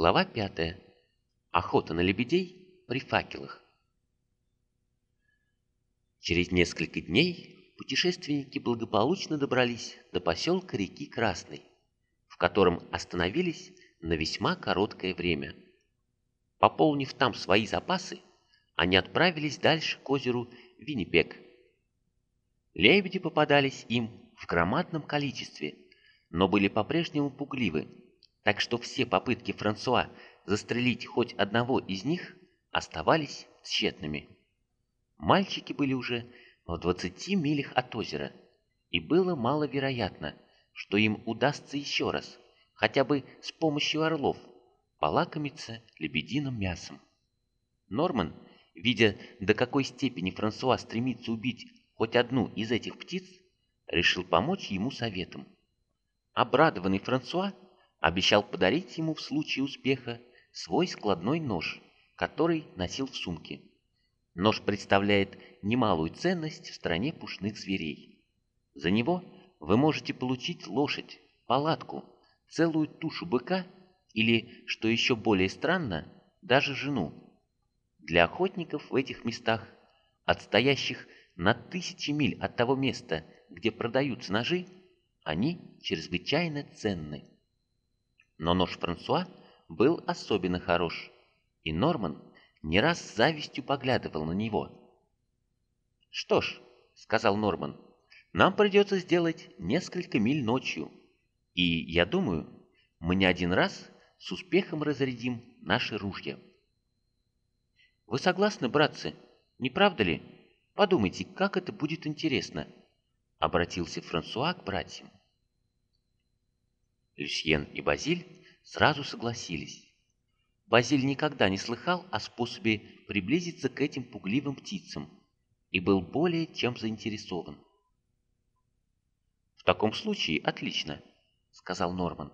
Глава 5. Охота на лебедей при факелах. Через несколько дней путешественники благополучно добрались до поселка реки Красной, в котором остановились на весьма короткое время. Пополнив там свои запасы, они отправились дальше к озеру Виннипек. Лебеди попадались им в громадном количестве, но были по-прежнему пугливы так что все попытки Франсуа застрелить хоть одного из них оставались тщетными. Мальчики были уже в 20 милях от озера, и было маловероятно, что им удастся еще раз, хотя бы с помощью орлов, полакомиться лебединым мясом. Норман, видя, до какой степени Франсуа стремится убить хоть одну из этих птиц, решил помочь ему советом. Обрадованный Франсуа обещал подарить ему в случае успеха свой складной нож, который носил в сумке. Нож представляет немалую ценность в стране пушных зверей. За него вы можете получить лошадь, палатку, целую тушу быка или, что еще более странно, даже жену. Для охотников в этих местах, отстоящих на тысячи миль от того места, где продаются ножи, они чрезвычайно ценны. Но нож Франсуа был особенно хорош, и Норман не раз с завистью поглядывал на него. «Что ж», — сказал Норман, — «нам придется сделать несколько миль ночью, и, я думаю, мы не один раз с успехом разрядим наши ружья». «Вы согласны, братцы, не правда ли? Подумайте, как это будет интересно», — обратился Франсуа к братьям. Люсьен и Базиль сразу согласились. Базиль никогда не слыхал о способе приблизиться к этим пугливым птицам и был более чем заинтересован. «В таком случае отлично», — сказал Норман.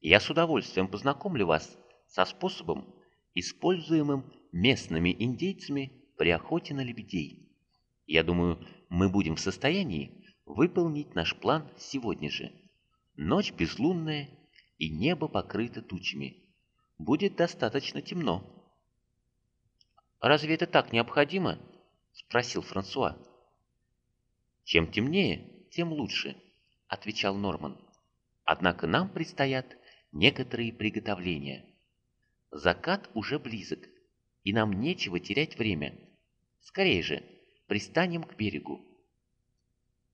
«Я с удовольствием познакомлю вас со способом, используемым местными индейцами при охоте на лебедей. Я думаю, мы будем в состоянии выполнить наш план сегодня же». Ночь безлунная, и небо покрыто тучами. Будет достаточно темно. «Разве это так необходимо?» — спросил Франсуа. «Чем темнее, тем лучше», — отвечал Норман. «Однако нам предстоят некоторые приготовления. Закат уже близок, и нам нечего терять время. Скорее же, пристанем к берегу».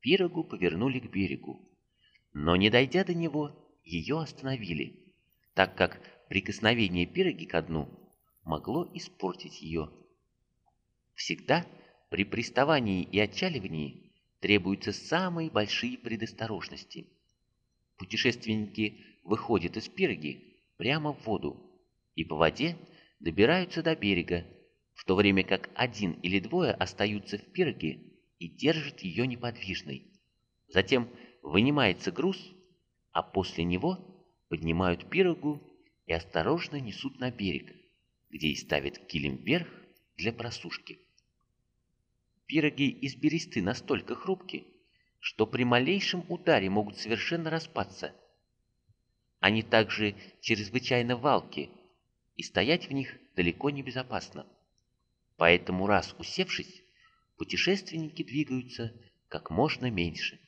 Пирогу повернули к берегу. Но не дойдя до него, ее остановили, так как прикосновение пироги ко дну могло испортить ее. Всегда при приставании и отчаливании требуются самые большие предосторожности. Путешественники выходят из пироги прямо в воду и по воде добираются до берега, в то время как один или двое остаются в пироге и держат ее неподвижной. Затем вынимается груз, а после него поднимают пирогу и осторожно несут на берег, где и ставят килем вверх для просушки. Пироги из бересты настолько хрупки, что при малейшем ударе могут совершенно распаться. Они также чрезвычайно валки, и стоять в них далеко не безопасно. Поэтому раз усевшись, путешественники двигаются как можно меньше.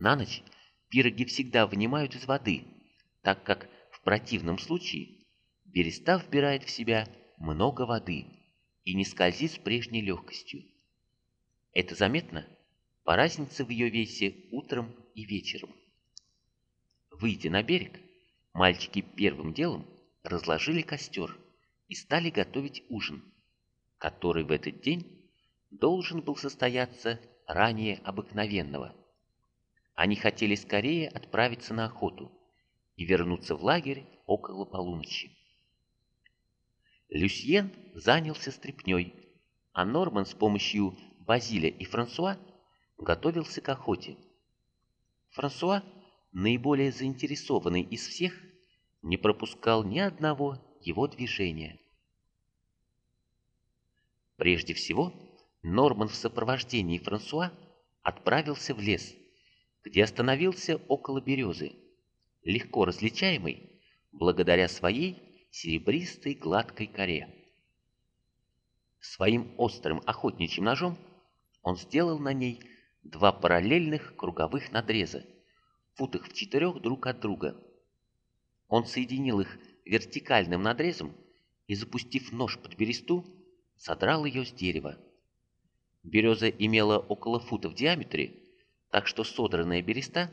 На ночь пироги всегда вынимают из воды, так как в противном случае береста вбирает в себя много воды и не скользит с прежней легкостью. Это заметно по разнице в ее весе утром и вечером. Выйдя на берег, мальчики первым делом разложили костер и стали готовить ужин, который в этот день должен был состояться ранее обыкновенного – они хотели скорее отправиться на охоту и вернуться в лагерь около полуночи. Люсьен занялся стряпнёй, а Норман с помощью Базиля и Франсуа готовился к охоте. Франсуа, наиболее заинтересованный из всех, не пропускал ни одного его движения. Прежде всего, Норман в сопровождении Франсуа отправился в лес – где остановился около березы, легко различаемый благодаря своей серебристой гладкой коре. Своим острым охотничьим ножом он сделал на ней два параллельных круговых надреза, футах в четырех друг от друга. Он соединил их вертикальным надрезом и, запустив нож под бересту, содрал ее с дерева. Береза имела около фута в диаметре, так что содранная береста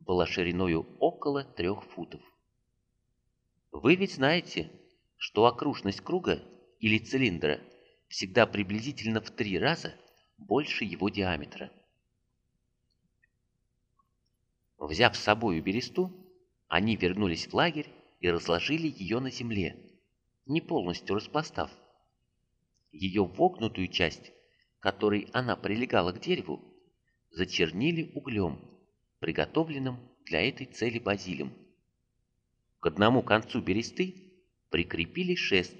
была шириною около трех футов. Вы ведь знаете, что окружность круга или цилиндра всегда приблизительно в три раза больше его диаметра. Взяв с собою бересту, они вернулись в лагерь и разложили ее на земле, не полностью распластав. Ее вогнутую часть, которой она прилегала к дереву, зачернили углем, приготовленным для этой цели базилем. К одному концу бересты прикрепили шест,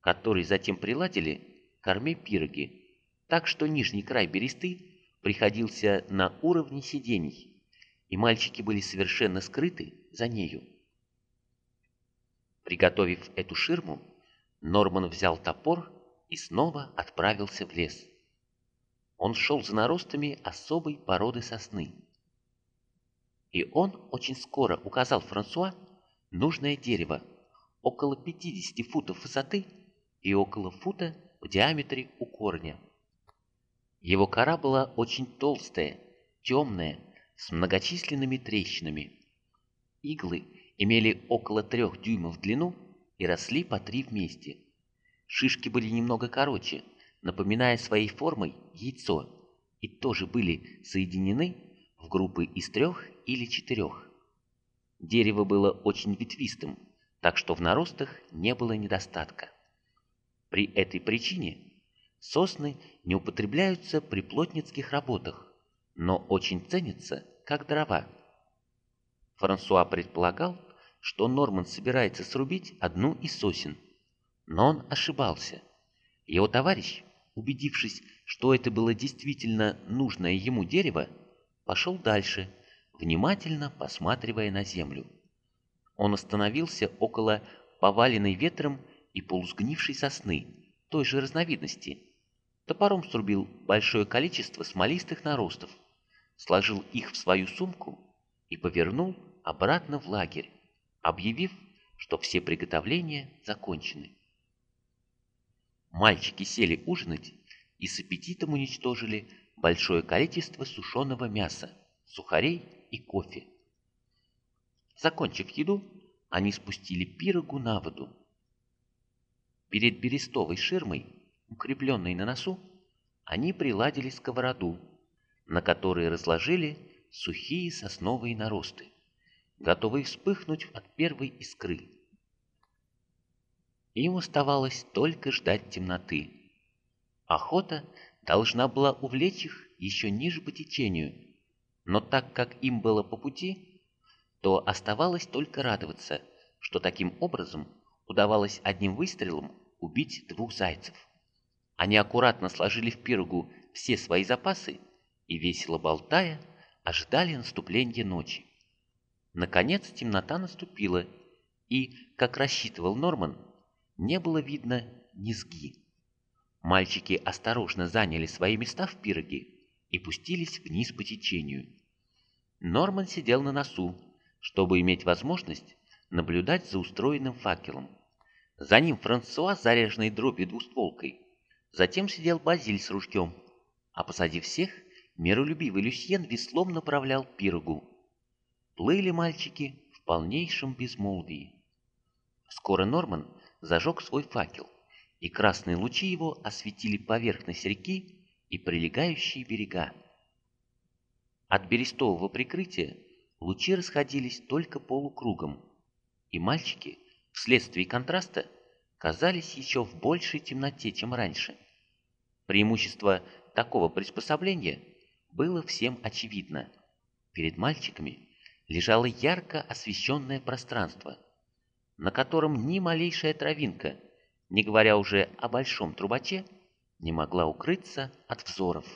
который затем приладили к корме пироги, так что нижний край бересты приходился на уровне сидений, и мальчики были совершенно скрыты за нею. Приготовив эту ширму, Норман взял топор и снова отправился в лес. Он шел за наростами особой породы сосны. И он очень скоро указал Франсуа нужное дерево, около 50 футов высоты и около фута в диаметре у корня. Его кора была очень толстая, темная, с многочисленными трещинами. Иглы имели около трех дюймов в длину и росли по три вместе. Шишки были немного короче, напоминая своей формой яйцо, и тоже были соединены в группы из трех или четырех. Дерево было очень ветвистым, так что в наростах не было недостатка. При этой причине сосны не употребляются при плотницких работах, но очень ценится как дрова. Франсуа предполагал, что Норман собирается срубить одну из сосен, но он ошибался. Его товарищ, убедившись, что это было действительно нужное ему дерево, пошел дальше, внимательно посматривая на землю. Он остановился около поваленной ветром и полусгнившей сосны, той же разновидности. Топором срубил большое количество смолистых наростов, сложил их в свою сумку и повернул обратно в лагерь, объявив, что все приготовления закончены. Мальчики сели ужинать и с аппетитом уничтожили большое количество сушеного мяса, сухарей и кофе. Закончив еду, они спустили пирогу на воду. Перед берестовой ширмой, укрепленной на носу, они приладили сковороду, на которой разложили сухие сосновые наросты, готовые вспыхнуть от первой искры. Им оставалось только ждать темноты. Охота должна была увлечь их еще ниже по течению, но так как им было по пути, то оставалось только радоваться, что таким образом удавалось одним выстрелом убить двух зайцев. Они аккуратно сложили в пирогу все свои запасы и, весело болтая, ожидали наступления ночи. Наконец темнота наступила, и, как рассчитывал Норман, не было видно низги. Мальчики осторожно заняли свои места в пироге и пустились вниз по течению. Норман сидел на носу, чтобы иметь возможность наблюдать за устроенным факелом. За ним Франсуа с заряженной дробью двустволкой. Затем сидел Базиль с ружьем, а позади всех Миролюбивый Люсьен веслом направлял пирогу. Плыли мальчики в полнейшем безмолвии. Скоро Норман зажег свой факел, и красные лучи его осветили поверхность реки и прилегающие берега. От берестового прикрытия лучи расходились только полукругом, и мальчики, вследствие контраста, казались еще в большей темноте, чем раньше. Преимущество такого приспособления – было всем очевидно. Перед мальчиками лежало ярко освещенное пространство, на котором ни малейшая травинка, не говоря уже о большом трубаче, не могла укрыться от взоров.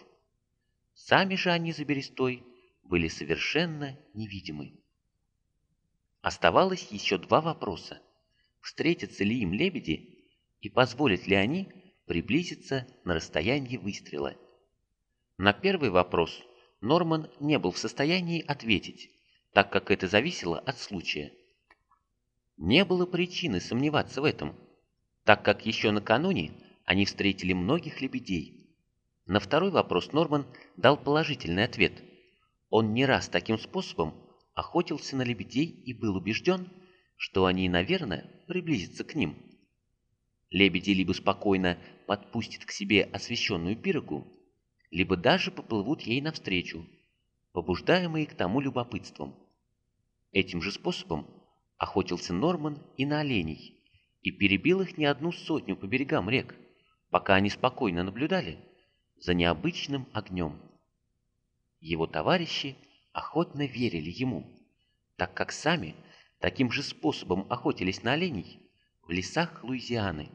Сами же они за берестой были совершенно невидимы. Оставалось еще два вопроса. Встретятся ли им лебеди и позволят ли они приблизиться на расстояние выстрела? На первый вопрос Норман не был в состоянии ответить, так как это зависело от случая. Не было причины сомневаться в этом, так как еще накануне они встретили многих лебедей. На второй вопрос Норман дал положительный ответ. Он не раз таким способом охотился на лебедей и был убежден, что они, наверное, приблизятся к ним. Лебеди либо спокойно подпустят к себе освещенную пирогу, либо даже поплывут ей навстречу, побуждаемые к тому любопытством. Этим же способом охотился Норман и на оленей, и перебил их не одну сотню по берегам рек, пока они спокойно наблюдали за необычным огнем. Его товарищи охотно верили ему, так как сами таким же способом охотились на оленей в лесах Луизианы.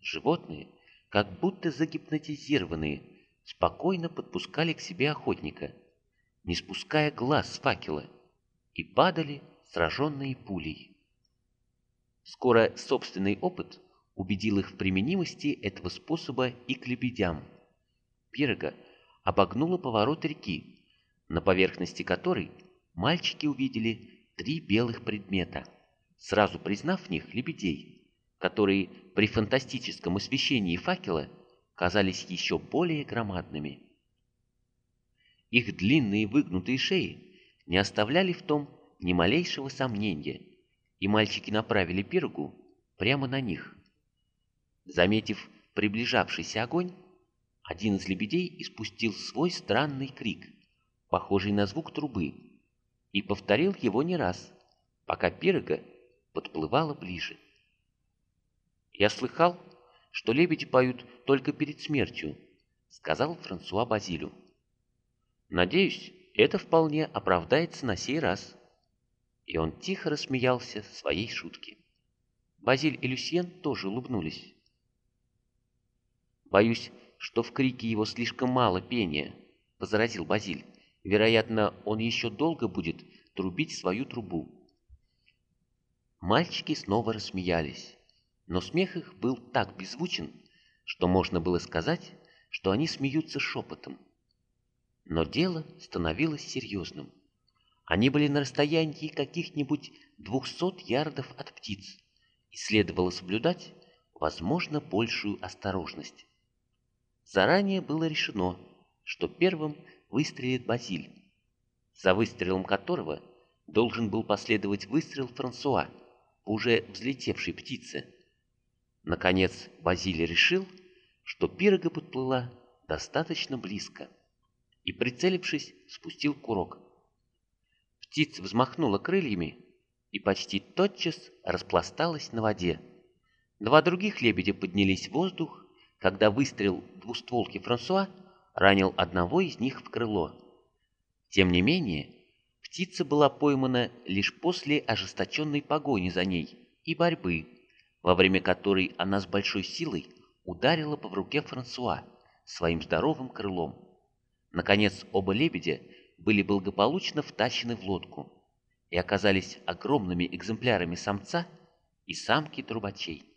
Животные, как будто загипнотизированные, спокойно подпускали к себе охотника, не спуская глаз с факела, и падали, сраженные пулей. Скоро собственный опыт убедил их в применимости этого способа и к лебедям. Пирога обогнула поворот реки, на поверхности которой мальчики увидели три белых предмета, сразу признав в них лебедей, которые при фантастическом освещении факела казались еще более громадными. Их длинные выгнутые шеи не оставляли в том ни малейшего сомнения, и мальчики направили пирогу прямо на них. Заметив приближавшийся огонь, один из лебедей испустил свой странный крик, похожий на звук трубы, и повторил его не раз, пока пирога подплывала ближе. «Я слыхал, что лебеди поют только перед смертью», — сказал Франсуа Базилю. «Надеюсь, это вполне оправдается на сей раз». И он тихо рассмеялся своей шутке. Базиль и Люсьен тоже улыбнулись. «Боюсь, что в крике его слишком мало пения», — возразил Базиль. «Вероятно, он еще долго будет трубить свою трубу». Мальчики снова рассмеялись но смех их был так беззвучен, что можно было сказать, что они смеются шепотом. Но дело становилось серьезным. Они были на расстоянии каких-нибудь двухсот ярдов от птиц, и следовало соблюдать, возможно, большую осторожность. Заранее было решено, что первым выстрелит Базиль, за выстрелом которого должен был последовать выстрел Франсуа, уже взлетевшей птицы. Наконец Базилий решил, что пирога подплыла достаточно близко, и, прицелившись, спустил курок. Птица взмахнула крыльями и почти тотчас распласталась на воде. Два других лебедя поднялись в воздух, когда выстрел двустволки Франсуа ранил одного из них в крыло. Тем не менее, птица была поймана лишь после ожесточенной погони за ней и борьбы, во время которой она с большой силой ударила по руке Франсуа своим здоровым крылом. Наконец оба лебедя были благополучно втащены в лодку и оказались огромными экземплярами самца и самки трубачей.